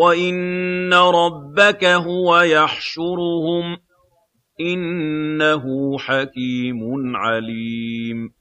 وَإِنَّ رَبَّكَ هُوَ يَحْشُرُهُمْ ۚ إِنَّهُ حَكِيمٌ عَلِيمٌ